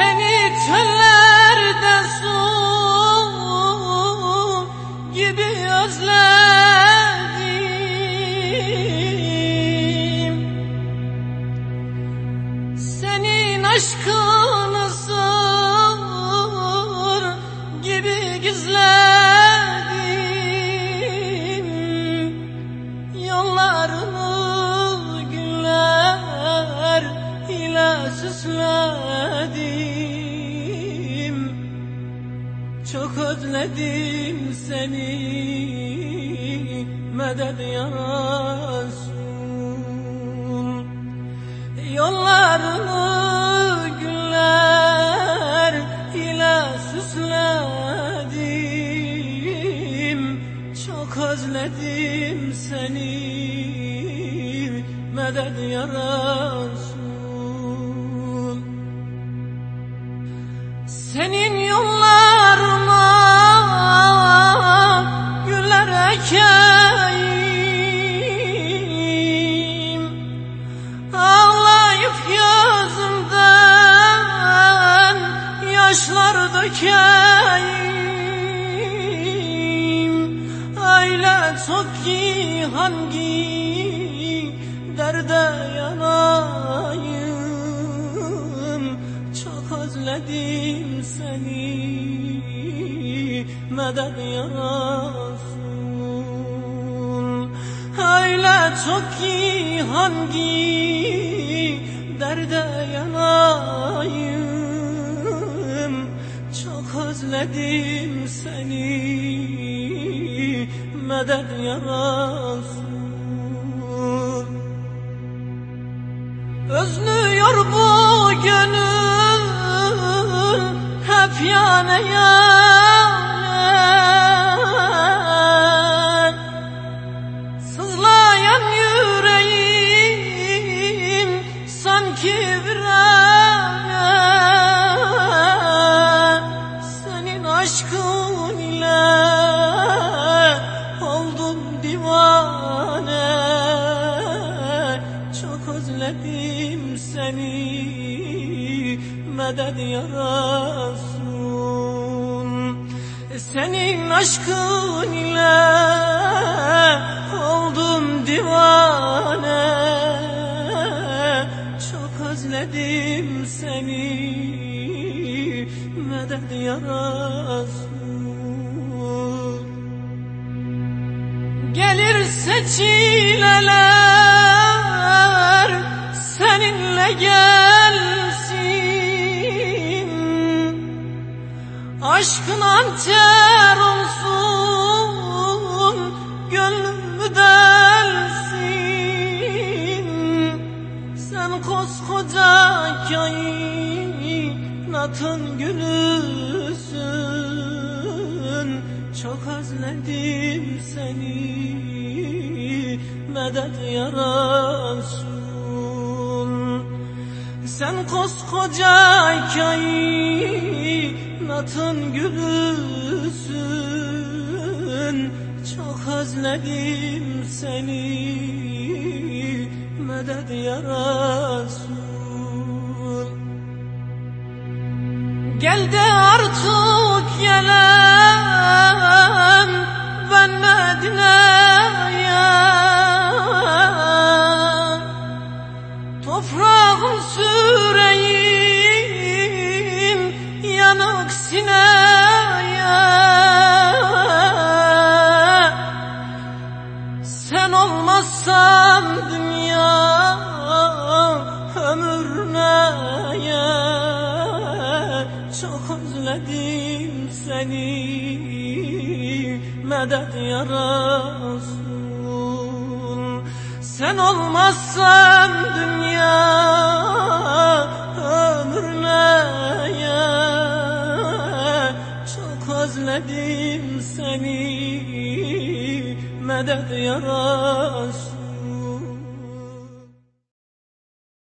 Seni çöllerde su gibi özledim özledim seni medet ya Resul Yollarını güller ile süsledim. Çok özledim seni medet ya Resul Senin dökeyim Öyle çok ki hangi derde yanayım? Çok özledim seni medet ya Resul Öyle çok ki hangi derde yanayım özledim seni medet ya Resul Özlüyor bu gönül hep yane yane. Sızlayan yüreğim sanki oldum divane. Çok özledim seni medet ya Senin aşkın ile oldum divane. Çok özledim seni medet ya Gelir seçileler seninle gelsin. Aşkın hançer olsun gönlümü delsin. Sen koskoca kainatın gülüsün Çok özledim seni medet ya Resul Sen koskoca kainatın gülüsün. Çok özledim seni medet ya Resul Gel de artık gelen Toprağım süreyim yanık Sen olmazsan dünya ömür Çok özledim seni medet ya Resul Sen olmazsan dünya ömür neye Çok özledim seni medet ya Resul